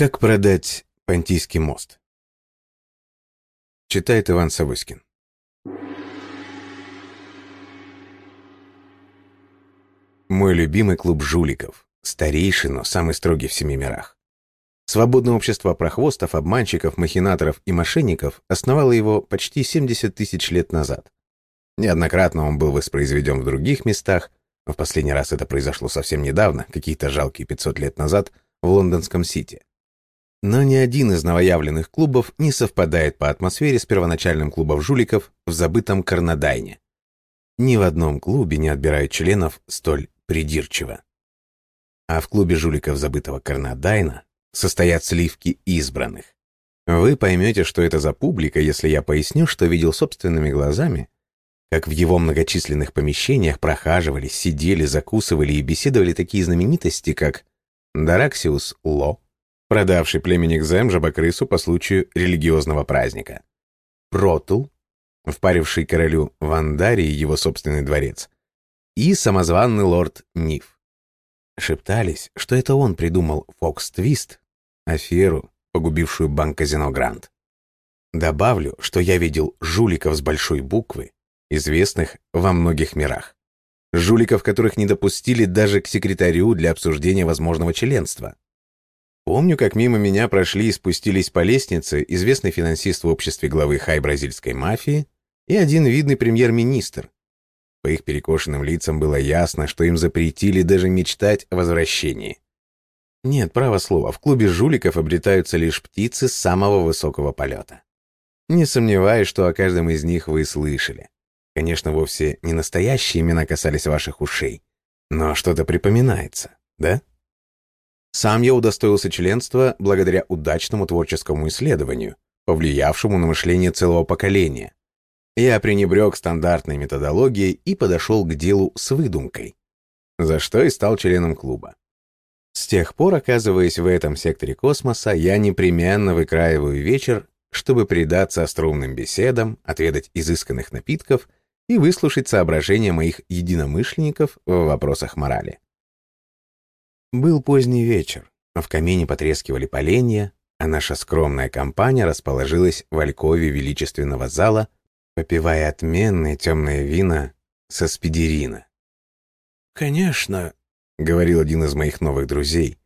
Как продать Понтийский мост? Читает Иван Савоськин. Мой любимый клуб жуликов. Старейший, но самый строгий в семи мирах. Свободное общество прохвостов, обманщиков, махинаторов и мошенников основало его почти 70 тысяч лет назад. Неоднократно он был воспроизведен в других местах, но в последний раз это произошло совсем недавно, какие-то жалкие 500 лет назад, в лондонском Сити. Но ни один из новоявленных клубов не совпадает по атмосфере с первоначальным клубом жуликов в забытом Карнадайне. Ни в одном клубе не отбирают членов столь придирчиво. А в клубе жуликов забытого Карнадайна состоят сливки избранных. Вы поймете, что это за публика, если я поясню, что видел собственными глазами, как в его многочисленных помещениях прохаживались, сидели, закусывали и беседовали такие знаменитости, как Дараксиус Ло, продавший племенник Зем жабокрысу по случаю религиозного праздника. Протул, впаривший королю Вандарии его собственный дворец, и самозванный лорд Ниф. Шептались, что это он придумал Фокс Твист, аферу, погубившую банк Казино Гранд. Добавлю, что я видел жуликов с большой буквы, известных во многих мирах. Жуликов, которых не допустили даже к секретарю для обсуждения возможного членства. Помню, как мимо меня прошли и спустились по лестнице известный финансист в обществе главы хай-бразильской мафии и один видный премьер-министр. По их перекошенным лицам было ясно, что им запретили даже мечтать о возвращении. Нет, право слово, в клубе жуликов обретаются лишь птицы самого высокого полета. Не сомневаюсь, что о каждом из них вы слышали. Конечно, вовсе не настоящие имена касались ваших ушей, но что-то припоминается, да? Сам я удостоился членства благодаря удачному творческому исследованию, повлиявшему на мышление целого поколения. Я пренебрег стандартной методологией и подошел к делу с выдумкой, за что и стал членом клуба. С тех пор, оказываясь в этом секторе космоса, я непременно выкраиваю вечер, чтобы предаться остроумным беседам, отведать изысканных напитков и выслушать соображения моих единомышленников в вопросах морали. Был поздний вечер, в камине потрескивали поленья, а наша скромная компания расположилась в алькове величественного зала, попивая отменные темные вина со спидерина. «Конечно», — говорил один из моих новых друзей,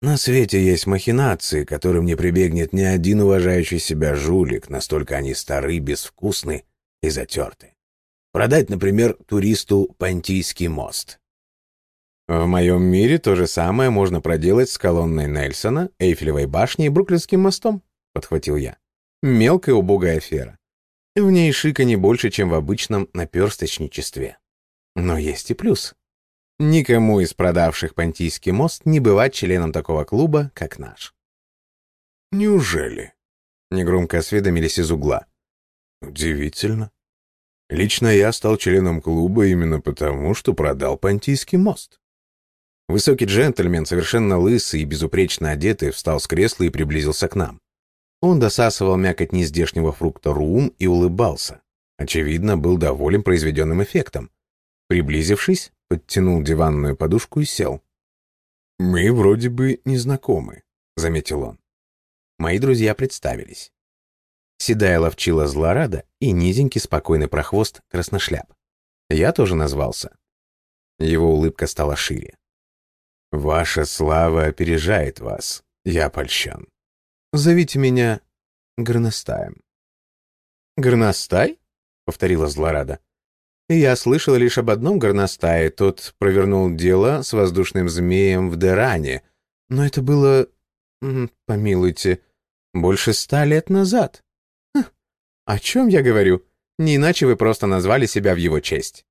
«на свете есть махинации, которым не прибегнет ни один уважающий себя жулик, настолько они стары, безвкусны и затерты. Продать, например, туристу Понтийский мост. В моем мире то же самое можно проделать с колонной Нельсона, Эйфелевой башней и Бруклинским мостом, подхватил я. Мелкая убогая афера. В ней шика не больше, чем в обычном наперсточничестве. Но есть и плюс. Никому из продавших Понтийский мост не бывать членом такого клуба, как наш. «Неужели?» — негромко осведомились из угла. «Удивительно. Лично я стал членом клуба именно потому, что продал Понтийский мост. Высокий джентльмен, совершенно лысый и безупречно одетый, встал с кресла и приблизился к нам. Он досасывал мякоть нездешнего фрукта рум и улыбался. Очевидно, был доволен произведенным эффектом. Приблизившись, подтянул диванную подушку и сел. «Мы вроде бы не знакомы», — заметил он. Мои друзья представились. Седая ловчила злорада и низенький спокойный прохвост красношляп. Я тоже назвался. Его улыбка стала шире. Ваша слава опережает вас. Я польщен. Зовите меня Горностаем. Горностай? Повторила злорада. Я слышала лишь об одном горностае. Тот провернул дело с воздушным змеем в Деране. Но это было... Помилуйте, больше ста лет назад. Ха, о чем я говорю? Не иначе вы просто назвали себя в его честь.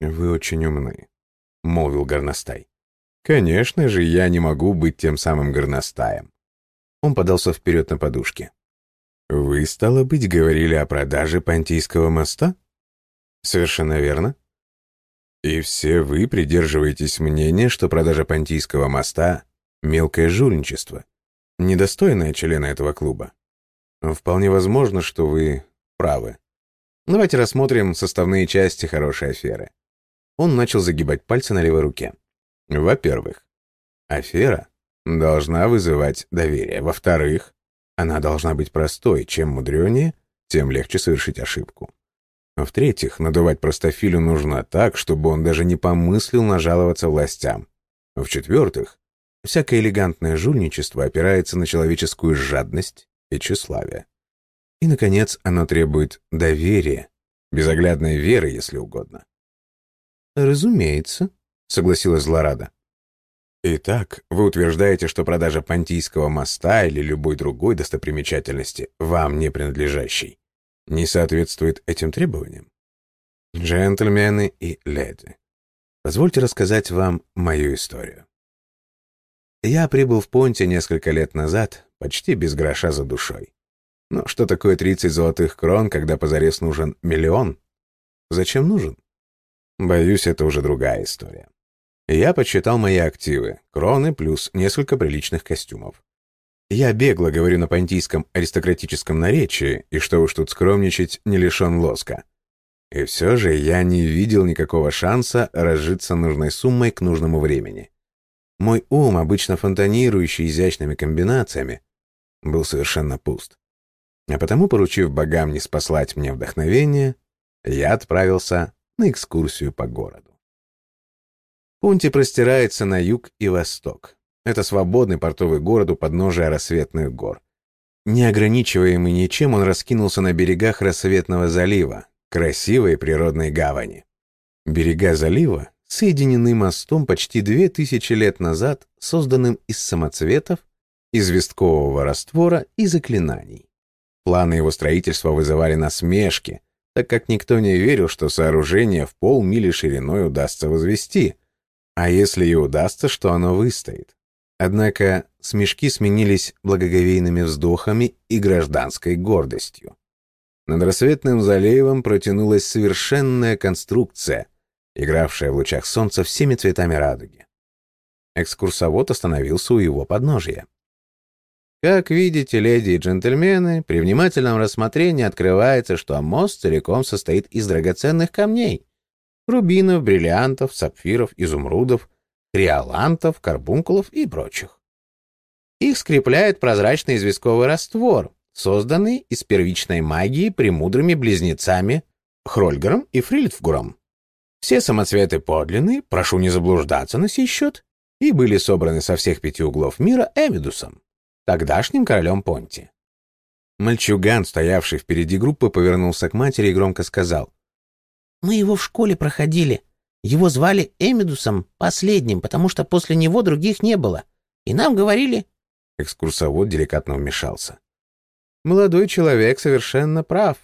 Вы очень умны, молвил горностай. Конечно же, я не могу быть тем самым горностаем. Он подался вперед на подушке. Вы, стало быть, говорили о продаже Понтийского моста? Совершенно верно. И все вы придерживаетесь мнения, что продажа Понтийского моста — мелкое жульничество, недостойное члена этого клуба. Вполне возможно, что вы правы. Давайте рассмотрим составные части хорошей аферы. Он начал загибать пальцы на левой руке. Во-первых, афера должна вызывать доверие. Во-вторых, она должна быть простой. Чем мудренее, тем легче совершить ошибку. В-третьих, надувать простофилю нужно так, чтобы он даже не помыслил нажаловаться властям. В-четвертых, всякое элегантное жульничество опирается на человеческую жадность и тщеславие. И, наконец, оно требует доверия, безоглядной веры, если угодно. «Разумеется», — согласилась Злорада. Итак, вы утверждаете, что продажа Понтийского моста или любой другой достопримечательности, вам не принадлежащей, не соответствует этим требованиям? Джентльмены и леди, позвольте рассказать вам мою историю. Я прибыл в Понте несколько лет назад, почти без гроша за душой. Но что такое 30 золотых крон, когда позарез нужен миллион? Зачем нужен? Боюсь, это уже другая история. Я подсчитал мои активы, кроны плюс несколько приличных костюмов. Я бегло говорю на понтийском аристократическом наречии, и что уж тут скромничать, не лишен лоска. И все же я не видел никакого шанса разжиться нужной суммой к нужному времени. Мой ум, обычно фонтанирующий изящными комбинациями, был совершенно пуст. А потому, поручив богам не спаслать мне вдохновение, я отправился на экскурсию по городу. Пунти простирается на юг и восток. Это свободный портовый город у подножия рассветных гор. Не ограничиваемый ничем, он раскинулся на берегах рассветного залива, красивой природной гавани. Берега залива соединены мостом почти две тысячи лет назад, созданным из самоцветов, известкового раствора и заклинаний. Планы его строительства вызывали насмешки, так как никто не верил, что сооружение в полмили шириной удастся возвести – а если и удастся, что оно выстоит? Однако смешки сменились благоговейными вздохами и гражданской гордостью. Над рассветным заливом протянулась совершенная конструкция, игравшая в лучах солнца всеми цветами радуги. Экскурсовод остановился у его подножия. Как видите, леди и джентльмены, при внимательном рассмотрении открывается, что мост целиком состоит из драгоценных камней, рубинов, бриллиантов, сапфиров, изумрудов, криолантов, карбункулов и прочих. Их скрепляет прозрачный известковый раствор, созданный из первичной магии премудрыми близнецами Хрольгером и Фрильдфгуром. Все самоцветы подлинные, прошу не заблуждаться на сей счет, и были собраны со всех пяти углов мира Эмидусом, тогдашним королем Понти. Мальчуган, стоявший впереди группы, повернулся к матери и громко сказал. Мы его в школе проходили. Его звали Эмидусом последним, потому что после него других не было. И нам говорили...» Экскурсовод деликатно вмешался. «Молодой человек совершенно прав.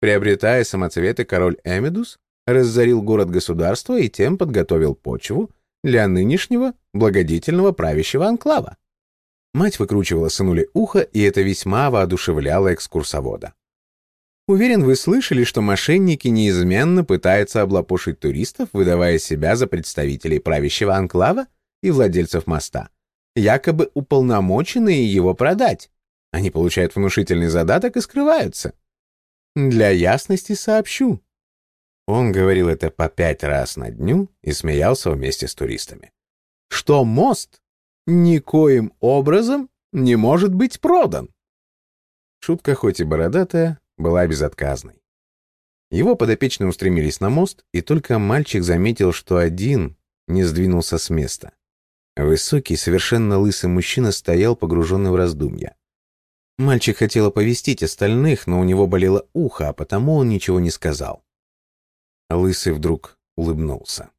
Приобретая самоцветы, король Эмидус разорил город-государство и тем подготовил почву для нынешнего благодетельного правящего анклава. Мать выкручивала сынуле ухо, и это весьма воодушевляло экскурсовода. Уверен, вы слышали, что мошенники неизменно пытаются облапошить туристов, выдавая себя за представителей правящего анклава и владельцев моста, якобы уполномоченные его продать. Они получают внушительный задаток и скрываются. Для ясности сообщу. Он говорил это по пять раз на дню и смеялся вместе с туристами. Что мост никоим образом не может быть продан. Шутка хоть и бородатая, была безотказной. Его подопечные устремились на мост, и только мальчик заметил, что один не сдвинулся с места. Высокий, совершенно лысый мужчина стоял, погруженный в раздумья. Мальчик хотел оповестить остальных, но у него болело ухо, а потому он ничего не сказал. Лысый вдруг улыбнулся.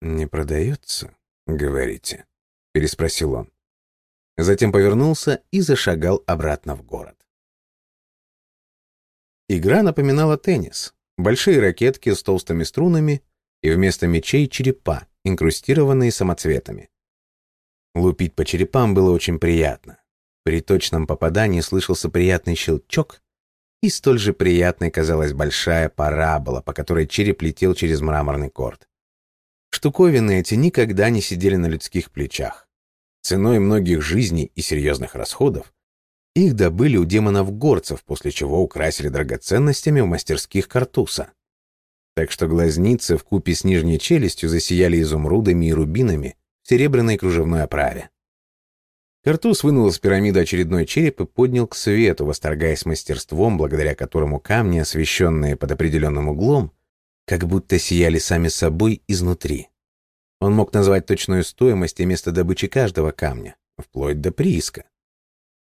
«Не продается, говорите?» — переспросил он. Затем повернулся и зашагал обратно в город. Игра напоминала теннис. Большие ракетки с толстыми струнами и вместо мечей черепа, инкрустированные самоцветами. Лупить по черепам было очень приятно. При точном попадании слышался приятный щелчок, и столь же приятной казалась большая парабола, по которой череп летел через мраморный корт. Штуковины эти никогда не сидели на людских плечах. Ценой многих жизней и серьезных расходов их добыли у демонов-горцев, после чего украсили драгоценностями в мастерских Картуса. Так что глазницы в купе с нижней челюстью засияли изумрудами и рубинами в серебряной кружевной оправе. Картуз вынул из пирамиды очередной череп и поднял к свету, восторгаясь мастерством, благодаря которому камни, освещенные под определенным углом, как будто сияли сами собой изнутри. Он мог назвать точную стоимость и место добычи каждого камня, вплоть до прииска.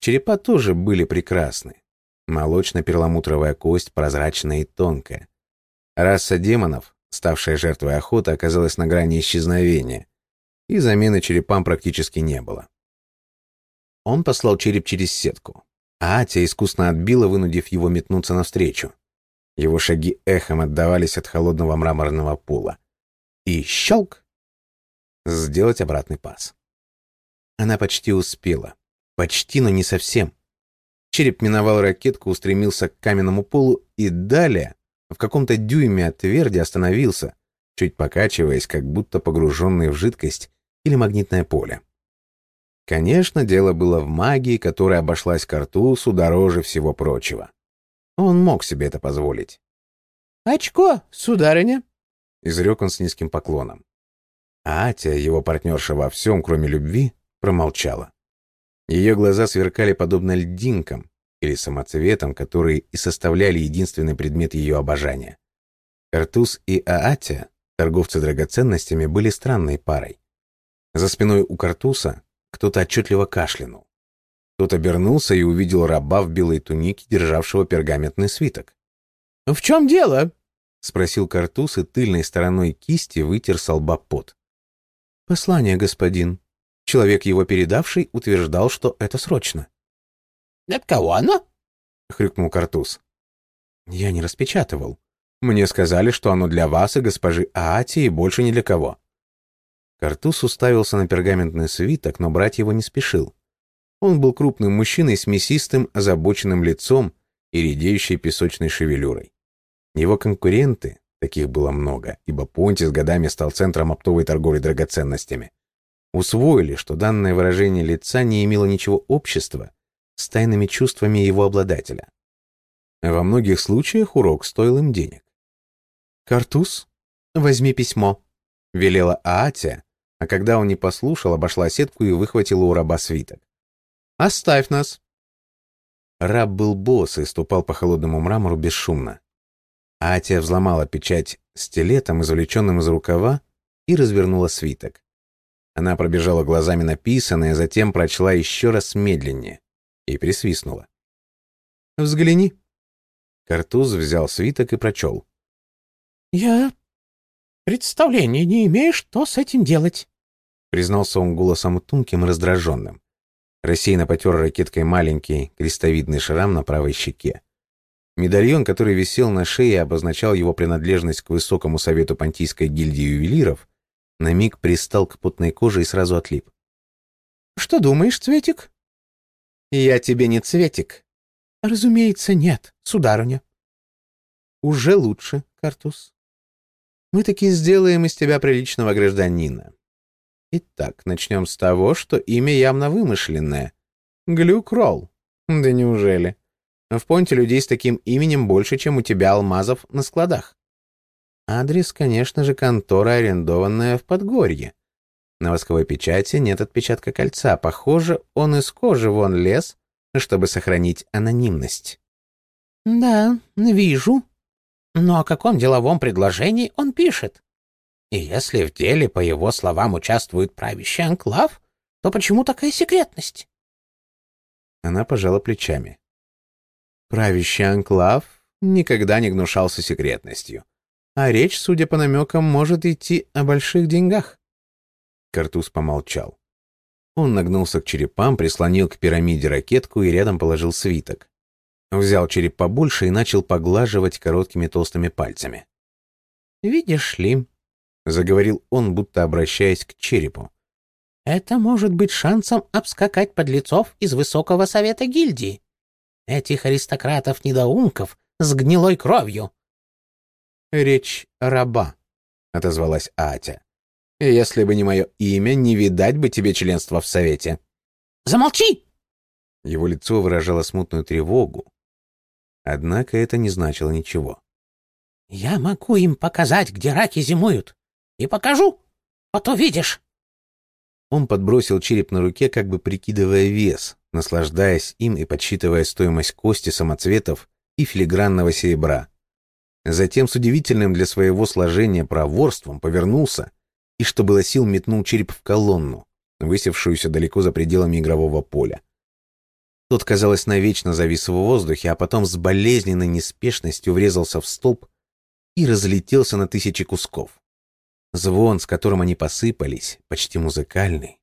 Черепа тоже были прекрасны. Молочно-перламутровая кость, прозрачная и тонкая. Раса демонов, ставшая жертвой охоты, оказалась на грани исчезновения, и замены черепам практически не было. Он послал череп через сетку, а Атя искусно отбила, вынудив его метнуться навстречу. Его шаги эхом отдавались от холодного мраморного пола. И щелк! Сделать обратный пас. Она почти успела. Почти, но не совсем. Череп миновал ракетку, устремился к каменному полу и далее, в каком-то дюйме от тверди, остановился, чуть покачиваясь, как будто погруженный в жидкость или магнитное поле. Конечно, дело было в магии, которая обошлась Картусу дороже всего прочего. Он мог себе это позволить. «Очко, сударыня!» — изрек он с низким поклоном. А Атя, его партнерша во всем, кроме любви, промолчала. Ее глаза сверкали подобно льдинкам или самоцветам, которые и составляли единственный предмет ее обожания. Картуз и Аатя, торговцы драгоценностями, были странной парой. За спиной у Картуса кто-то отчетливо кашлянул. Тот обернулся и увидел раба в белой тунике, державшего пергаментный свиток. «В чем дело?» — спросил Картус и тыльной стороной кисти вытер с лба пот. «Послание, господин. Человек, его передавший, утверждал, что это срочно». «От кого оно?» — хрюкнул Картус. «Я не распечатывал. Мне сказали, что оно для вас и госпожи Аати и больше ни для кого». Картус уставился на пергаментный свиток, но брать его не спешил. Он был крупным мужчиной с мясистым, озабоченным лицом и редеющей песочной шевелюрой. Его конкуренты, таких было много, ибо Понти с годами стал центром оптовой торговли драгоценностями, усвоили, что данное выражение лица не имело ничего общества с тайными чувствами его обладателя. Во многих случаях урок стоил им денег. «Картус, возьми письмо», — велела Аатия, а когда он не послушал, обошла сетку и выхватила у раба свиток. «Оставь нас!» Раб был босс и ступал по холодному мрамору бесшумно. Атия взломала печать стилетом, извлеченным из рукава, и развернула свиток. Она пробежала глазами написанное, затем прочла еще раз медленнее и присвистнула. «Взгляни». Картуз взял свиток и прочел. «Я представления не имею, что с этим делать признался он голосом тонким и раздраженным. Рассеянно потер ракеткой маленький крестовидный шрам на правой щеке. Медальон, который висел на шее, обозначал его принадлежность к высокому совету Понтийской гильдии ювелиров, на миг пристал к потной коже и сразу отлип. «Что думаешь, Цветик?» «Я тебе не Цветик». «Разумеется, нет, сударыня». «Уже лучше, Картус. Мы таки сделаем из тебя приличного гражданина. Итак, начнем с того, что имя явно вымышленное. Глюк Ролл. Да неужели? В Понте людей с таким именем больше, чем у тебя алмазов на складах. Адрес, конечно же, контора, арендованная в Подгорье. На восковой печати нет отпечатка кольца. Похоже, он из кожи вон лез, чтобы сохранить анонимность. «Да, вижу. Но о каком деловом предложении он пишет?» И если в деле, по его словам, участвует правящий анклав, то почему такая секретность? Она пожала плечами. Правящий анклав никогда не гнушался секретностью. А речь, судя по намекам, может идти о больших деньгах. Картуз помолчал. Он нагнулся к черепам, прислонил к пирамиде ракетку и рядом положил свиток. Взял череп побольше и начал поглаживать короткими толстыми пальцами. «Видишь ли, — заговорил он, будто обращаясь к черепу. «Это может быть шансом обскакать подлецов из Высокого Совета Гильдии. Этих аристократов-недоумков с гнилой кровью». «Речь раба», — отозвалась Атя. «Если бы не мое имя, не видать бы тебе членства в Совете». «Замолчи!» Его лицо выражало смутную тревогу. Однако это не значило ничего. «Я могу им показать, где раки зимуют и покажу, а то видишь». Он подбросил череп на руке, как бы прикидывая вес, наслаждаясь им и подсчитывая стоимость кости самоцветов и филигранного серебра. Затем с удивительным для своего сложения проворством повернулся и, что было сил, метнул череп в колонну, высевшуюся далеко за пределами игрового поля. Тот, казалось, навечно завис в воздухе, а потом с болезненной неспешностью врезался в столб и разлетелся на тысячи кусков. Звон, с которым они посыпались, почти музыкальный,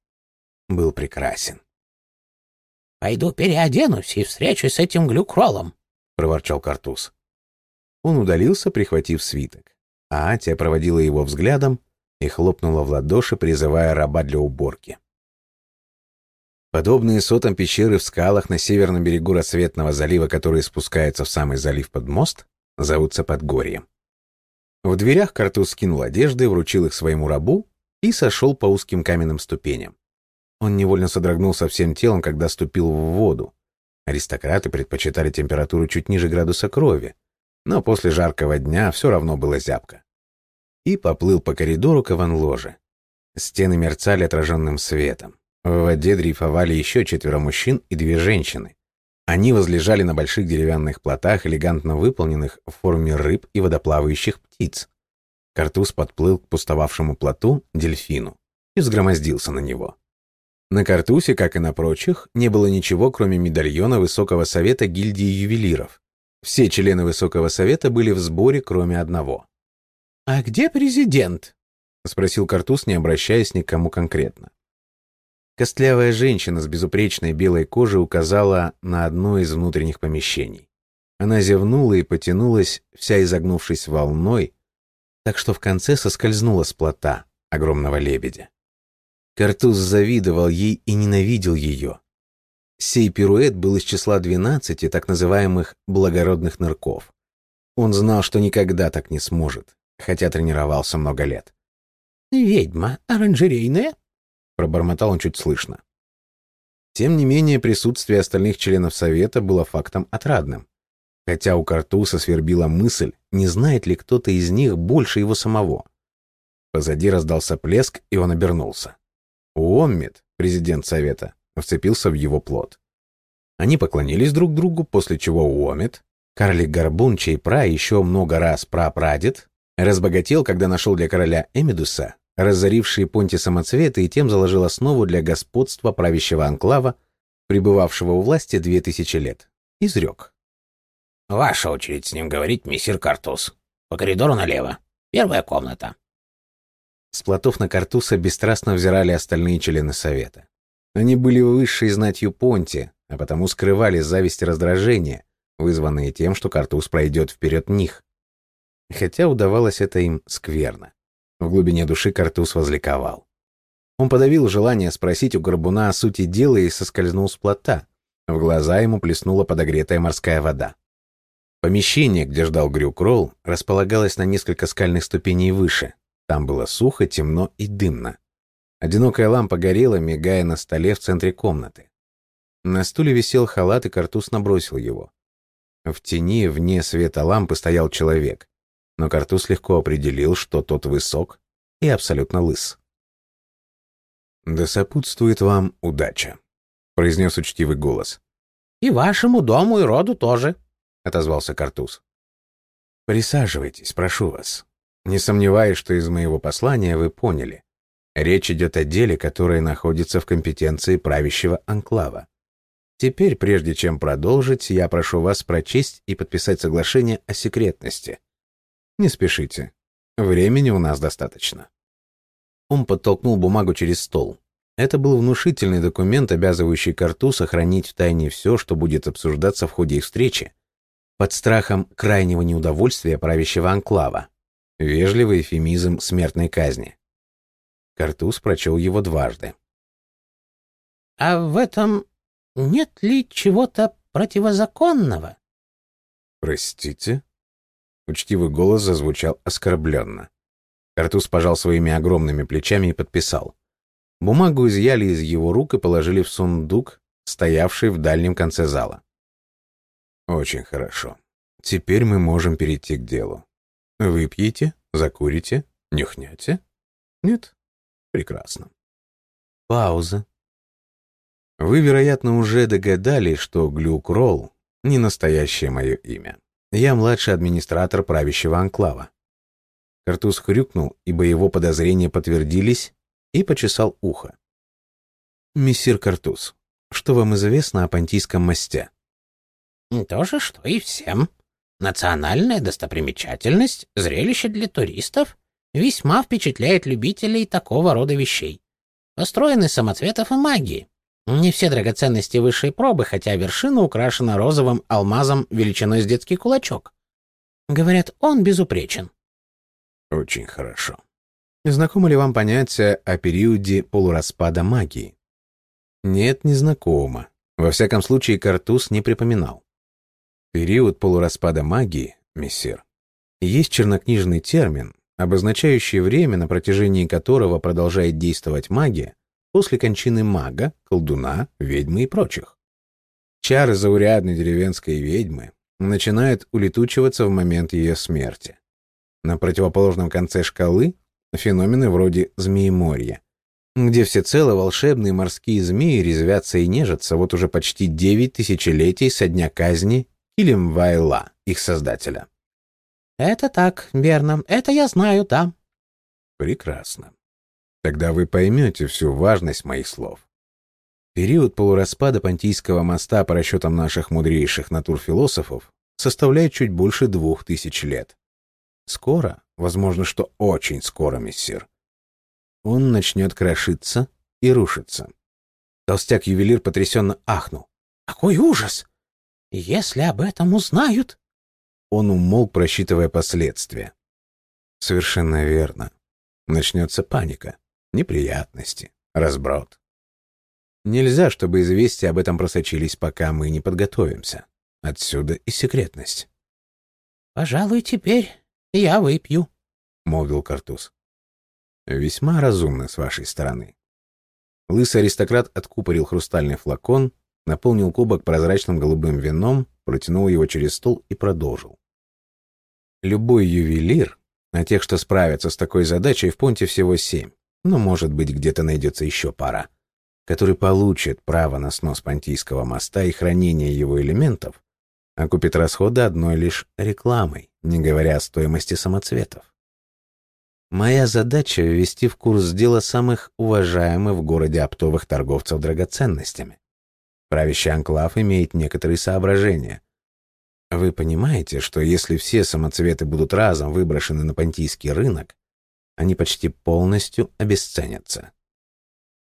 был прекрасен. «Пойду переоденусь и встречусь с этим глюкролом», — проворчал Картуз. Он удалился, прихватив свиток, а Атия проводила его взглядом и хлопнула в ладоши, призывая раба для уборки. Подобные сотам пещеры в скалах на северном берегу рассветного залива, которые спускаются в самый залив под мост, зовутся Подгорьем. В дверях Картуз скинул одежды, вручил их своему рабу и сошел по узким каменным ступеням. Он невольно содрогнулся всем телом, когда ступил в воду. Аристократы предпочитали температуру чуть ниже градуса крови, но после жаркого дня все равно было зябко. И поплыл по коридору к аванложе. Стены мерцали отраженным светом. В воде дрейфовали еще четверо мужчин и две женщины. Они возлежали на больших деревянных плотах, элегантно выполненных в форме рыб и водоплавающих птиц. Картуз подплыл к пустовавшему плоту, дельфину, и взгромоздился на него. На Картусе, как и на прочих, не было ничего, кроме медальона Высокого Совета гильдии ювелиров. Все члены Высокого Совета были в сборе, кроме одного. «А где президент?» — спросил Картуз, не обращаясь ни к кому конкретно. Костлявая женщина с безупречной белой кожей указала на одно из внутренних помещений. Она зевнула и потянулась, вся изогнувшись волной, так что в конце соскользнула с плота огромного лебедя. Картуз завидовал ей и ненавидел ее. Сей пируэт был из числа двенадцати так называемых «благородных нырков». Он знал, что никогда так не сможет, хотя тренировался много лет. «Ведьма оранжерейная?» пробормотал он чуть слышно. Тем не менее, присутствие остальных членов совета было фактом отрадным. Хотя у Картуса свербила мысль, не знает ли кто-то из них больше его самого. Позади раздался плеск, и он обернулся. Уоммит, президент совета, вцепился в его плод. Они поклонились друг другу, после чего Уоммит, карлик-горбун, чей пра еще много раз прапрадед, разбогател, когда нашел для короля Эмидуса разоривший Понти самоцветы и тем заложил основу для господства правящего анклава, пребывавшего у власти две тысячи лет. Изрек. «Ваша очередь с ним говорить, мессир Картус. По коридору налево. Первая комната». С плотов на Картуса бесстрастно взирали остальные члены совета. Они были высшей знатью Понти, а потому скрывали зависть и раздражение, вызванные тем, что Картус пройдет вперед них. Хотя удавалось это им скверно. В глубине души Картуз возликовал. Он подавил желание спросить у горбуна о сути дела и соскользнул с плота. В глаза ему плеснула подогретая морская вода. Помещение, где ждал Грюкролл, располагалось на несколько скальных ступеней выше. Там было сухо, темно и дымно. Одинокая лампа горела, мигая на столе в центре комнаты. На стуле висел халат, и Картуз набросил его. В тени, вне света лампы, стоял человек но Картуз легко определил, что тот высок и абсолютно лыс. «Да сопутствует вам удача», — произнес учтивый голос. «И вашему дому и роду тоже», — отозвался Картуз. «Присаживайтесь, прошу вас. Не сомневаюсь, что из моего послания вы поняли. Речь идет о деле, которое находится в компетенции правящего анклава. Теперь, прежде чем продолжить, я прошу вас прочесть и подписать соглашение о секретности, не спешите. Времени у нас достаточно. Он подтолкнул бумагу через стол. Это был внушительный документ, обязывающий Карту сохранить в тайне все, что будет обсуждаться в ходе их встречи, под страхом крайнего неудовольствия правящего анклава. Вежливый эфемизм смертной казни. Картуз прочел его дважды. «А в этом нет ли чего-то противозаконного?» «Простите?» Учтивый голос зазвучал оскорбленно. Картуз пожал своими огромными плечами и подписал. Бумагу изъяли из его рук и положили в сундук, стоявший в дальнем конце зала. «Очень хорошо. Теперь мы можем перейти к делу. Выпьете, закурите, нюхнете? Нет? Прекрасно. Пауза. Вы, вероятно, уже догадались, что Глюкролл — не настоящее мое имя. Я младший администратор правящего анклава. Картуз хрюкнул, ибо его подозрения подтвердились, и почесал ухо. «Мессир Картуз, что вам известно о Понтийском мосте?» «То же, что и всем. Национальная достопримечательность, зрелище для туристов, весьма впечатляет любителей такого рода вещей. Построен из самоцветов и магии. Не все драгоценности высшей пробы, хотя вершина украшена розовым алмазом величиной с детский кулачок. Говорят, он безупречен. Очень хорошо. Знакомо ли вам понятие о периоде полураспада магии? Нет, не знакомо. Во всяком случае, Картуз не припоминал. Период полураспада магии, мессир, есть чернокнижный термин, обозначающий время, на протяжении которого продолжает действовать магия, после кончины мага, колдуна, ведьмы и прочих. Чары заурядной деревенской ведьмы начинают улетучиваться в момент ее смерти. На противоположном конце шкалы феномены вроде змееморья, где всецело волшебные морские змеи резвятся и нежатся вот уже почти девять тысячелетий со дня казни Килимвайла, их создателя. «Это так, верно. Это я знаю, да». «Прекрасно. Тогда вы поймете всю важность моих слов. Период полураспада Понтийского моста по расчетам наших мудрейших натурфилософов составляет чуть больше двух тысяч лет. Скоро, возможно, что очень скоро, мессир, он начнет крошиться и рушиться. Толстяк-ювелир потрясенно ахнул. «Какой ужас! Если об этом узнают...» Он умолк, просчитывая последствия. «Совершенно верно. Начнется паника неприятности, разброд. Нельзя, чтобы известия об этом просочились, пока мы не подготовимся. Отсюда и секретность. «Пожалуй, теперь я выпью», — молвил Картуз. «Весьма разумно с вашей стороны». Лысый аристократ откупорил хрустальный флакон, наполнил кубок прозрачным голубым вином, протянул его через стол и продолжил. Любой ювелир, а тех, что справятся с такой задачей, в понте всего семь, но, может быть, где-то найдется еще пара, который получит право на снос Понтийского моста и хранение его элементов, а купит расходы одной лишь рекламой, не говоря о стоимости самоцветов. Моя задача — ввести в курс дела самых уважаемых в городе оптовых торговцев драгоценностями. Правящий анклав имеет некоторые соображения. Вы понимаете, что если все самоцветы будут разом выброшены на понтийский рынок, они почти полностью обесценятся.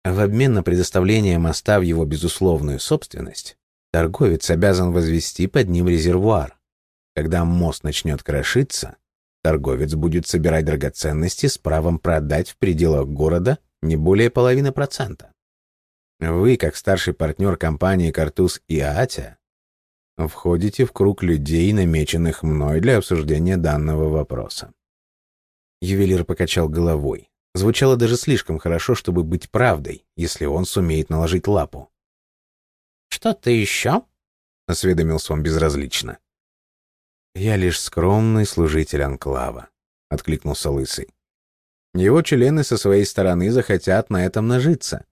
В обмен на предоставление моста в его безусловную собственность, торговец обязан возвести под ним резервуар. Когда мост начнет крошиться, торговец будет собирать драгоценности с правом продать в пределах города не более половины процента. Вы, как старший партнер компании «Картуз» и «Аатя», входите в круг людей, намеченных мной для обсуждения данного вопроса. Ювелир покачал головой. Звучало даже слишком хорошо, чтобы быть правдой, если он сумеет наложить лапу. «Что-то еще?» — осведомился он безразлично. «Я лишь скромный служитель Анклава», — откликнулся Лысый. «Его члены со своей стороны захотят на этом нажиться.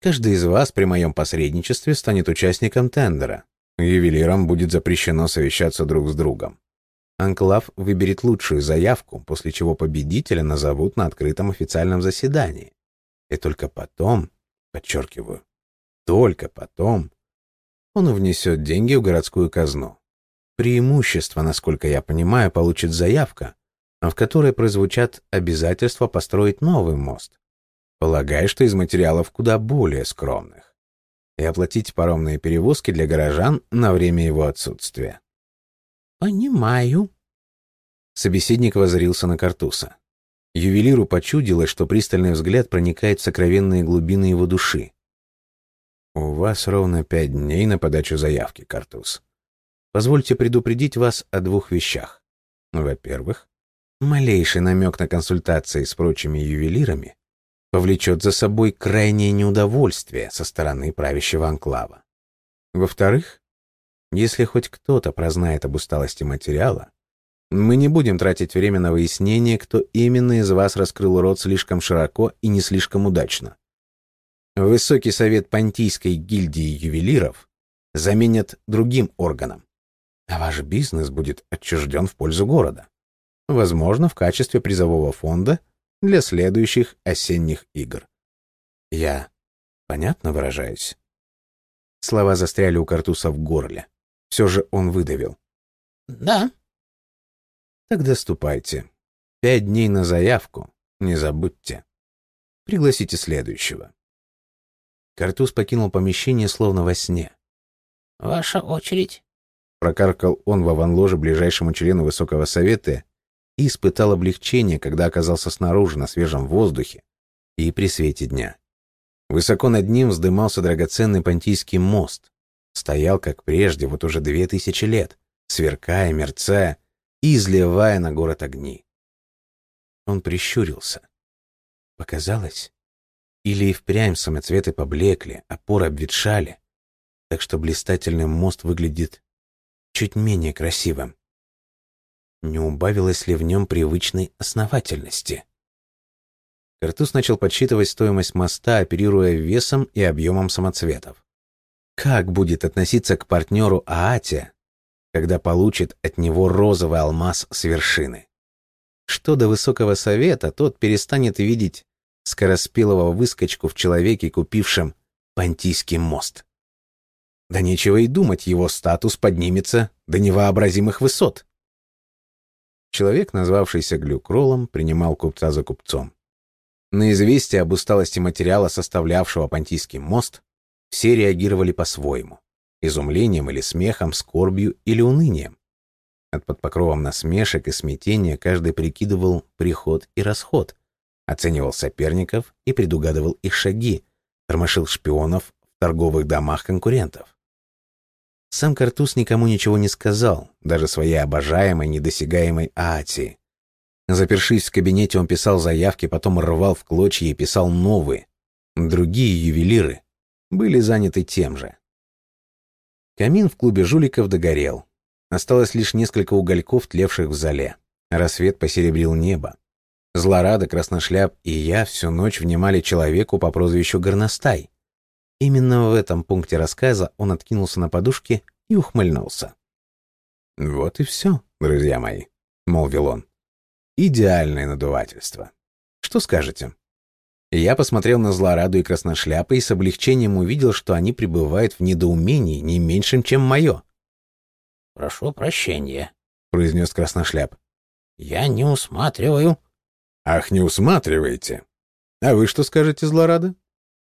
Каждый из вас при моем посредничестве станет участником тендера. Ювелирам будет запрещено совещаться друг с другом. Анклав выберет лучшую заявку, после чего победителя назовут на открытом официальном заседании. И только потом, подчеркиваю, только потом он внесет деньги в городскую казну. Преимущество, насколько я понимаю, получит заявка, в которой прозвучат обязательства построить новый мост. Полагаю, что из материалов куда более скромных. И оплатить паромные перевозки для горожан на время его отсутствия. «Понимаю». Собеседник воззрился на Картуса. Ювелиру почудилось, что пристальный взгляд проникает в сокровенные глубины его души. «У вас ровно пять дней на подачу заявки, Картус. Позвольте предупредить вас о двух вещах. Во-первых, малейший намек на консультации с прочими ювелирами повлечет за собой крайнее неудовольствие со стороны правящего анклава. Во-вторых, если хоть кто-то прознает об усталости материала, мы не будем тратить время на выяснение, кто именно из вас раскрыл рот слишком широко и не слишком удачно. Высокий совет Понтийской гильдии ювелиров заменят другим органом, а ваш бизнес будет отчужден в пользу города. Возможно, в качестве призового фонда для следующих осенних игр. Я понятно выражаюсь? Слова застряли у Картуса в горле. Все же он выдавил. «Да». «Тогда ступайте. Пять дней на заявку. Не забудьте. Пригласите следующего». Картуз покинул помещение словно во сне. «Ваша очередь?» Прокаркал он в аванложе ближайшему члену Высокого Совета и испытал облегчение, когда оказался снаружи, на свежем воздухе и при свете дня. Высоко над ним вздымался драгоценный Понтийский мост. Стоял, как прежде, вот уже две тысячи лет, сверкая, мерцая и изливая на город огни. Он прищурился. Показалось? Или и впрямь самоцветы поблекли, опоры обветшали, так что блистательный мост выглядит чуть менее красивым. Не убавилось ли в нем привычной основательности? Картуз начал подсчитывать стоимость моста, оперируя весом и объемом самоцветов. Как будет относиться к партнеру Аате, когда получит от него розовый алмаз с вершины? Что до высокого совета, тот перестанет видеть скороспелого выскочку в человеке, купившем Понтийский мост. Да нечего и думать, его статус поднимется до невообразимых высот. Человек, назвавшийся Глюкролом, принимал купца за купцом. На известие об усталости материала, составлявшего Понтийский мост, все реагировали по-своему. Изумлением или смехом, скорбью или унынием. От под покровом насмешек и смятения каждый прикидывал приход и расход, оценивал соперников и предугадывал их шаги, тормошил шпионов в торговых домах конкурентов. Сам Картуз никому ничего не сказал, даже своей обожаемой, недосягаемой Аати, Запершись в кабинете, он писал заявки, потом рвал в клочья и писал новые. Другие ювелиры были заняты тем же. Камин в клубе жуликов догорел. Осталось лишь несколько угольков, тлевших в зале. Рассвет посеребрил небо. Злорада, Красношляп и я всю ночь внимали человеку по прозвищу Горностай. Именно в этом пункте рассказа он откинулся на подушке и ухмыльнулся. «Вот и все, друзья мои», — молвил он. Идеальное надувательство. Что скажете? Я посмотрел на Злораду и Красношляпа и с облегчением увидел, что они пребывают в недоумении не меньшим, чем мое. «Прошу прощения», — произнес Красношляп. «Я не усматриваю». «Ах, не усматриваете? А вы что скажете, Злорада?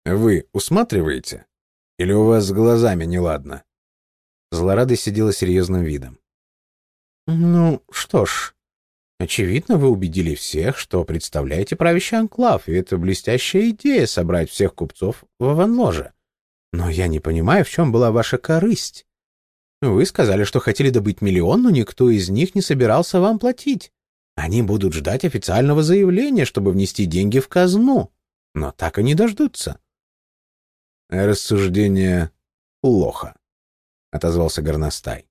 Вы усматриваете? Или у вас с глазами неладно?» Злорада сидела серьезным видом. «Ну, что ж», Очевидно, вы убедили всех, что представляете правящий анклав, и это блестящая идея собрать всех купцов в аванложе. Но я не понимаю, в чем была ваша корысть. Вы сказали, что хотели добыть миллион, но никто из них не собирался вам платить. Они будут ждать официального заявления, чтобы внести деньги в казну. Но так и не дождутся. Рассуждение плохо, — отозвался Горностай.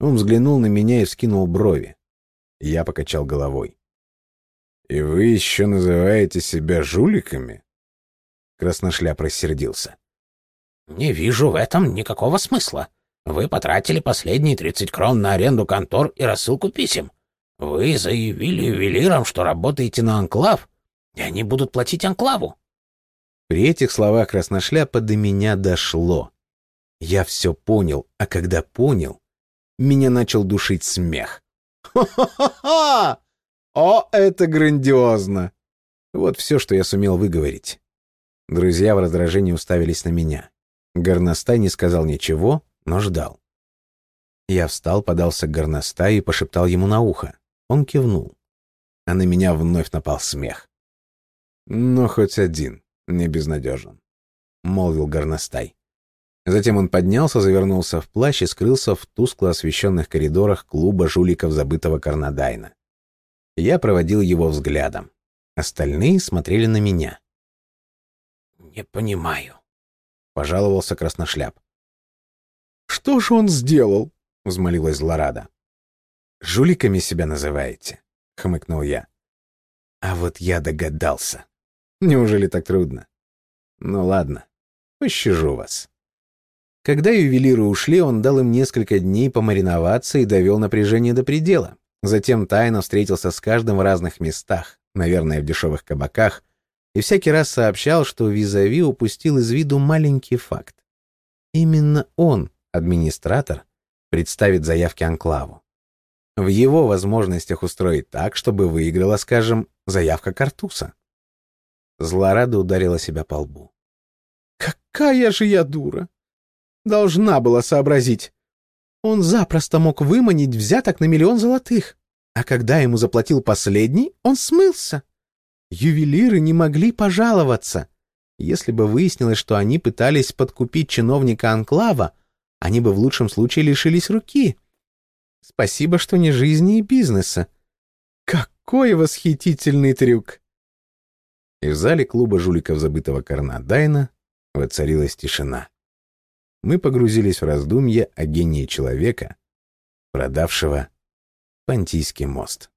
Он взглянул на меня и вскинул брови. Я покачал головой. «И вы еще называете себя жуликами?» Красношляп рассердился. «Не вижу в этом никакого смысла. Вы потратили последние тридцать крон на аренду контор и рассылку писем. Вы заявили ювелирам, что работаете на анклав, и они будут платить анклаву». При этих словах Красношляпа до меня дошло. Я все понял, а когда понял, меня начал душить смех. «Ха-ха-ха! О, это грандиозно!» Вот все, что я сумел выговорить. Друзья в раздражении уставились на меня. Горностай не сказал ничего, но ждал. Я встал, подался к Горностаю и пошептал ему на ухо. Он кивнул. А на меня вновь напал смех. «Но хоть один не безнадежен», — молвил Горностай. Затем он поднялся, завернулся в плащ и скрылся в тускло освещенных коридорах клуба жуликов забытого Карнадайна. Я проводил его взглядом. Остальные смотрели на меня. «Не понимаю», — пожаловался Красношляп. «Что же он сделал?» — взмолилась Злорада. «Жуликами себя называете?» — хмыкнул я. «А вот я догадался. Неужели так трудно?» Ну ладно, пощажу вас. Когда ювелиры ушли, он дал им несколько дней помариноваться и довел напряжение до предела. Затем тайно встретился с каждым в разных местах, наверное, в дешевых кабаках, и всякий раз сообщал, что Визави упустил из виду маленький факт. Именно он, администратор, представит заявки Анклаву. В его возможностях устроить так, чтобы выиграла, скажем, заявка Картуса. Злорада ударила себя по лбу. «Какая же я дура! Должна была сообразить. Он запросто мог выманить взяток на миллион золотых, а когда ему заплатил последний, он смылся. Ювелиры не могли пожаловаться. Если бы выяснилось, что они пытались подкупить чиновника Анклава, они бы в лучшем случае лишились руки. Спасибо, что не жизни и бизнеса. Какой восхитительный трюк! И в зале клуба жуликов забытого Карнадайна воцарилась тишина. Мы погрузились в раздумье о гении человека, продавшего Понтийский мост.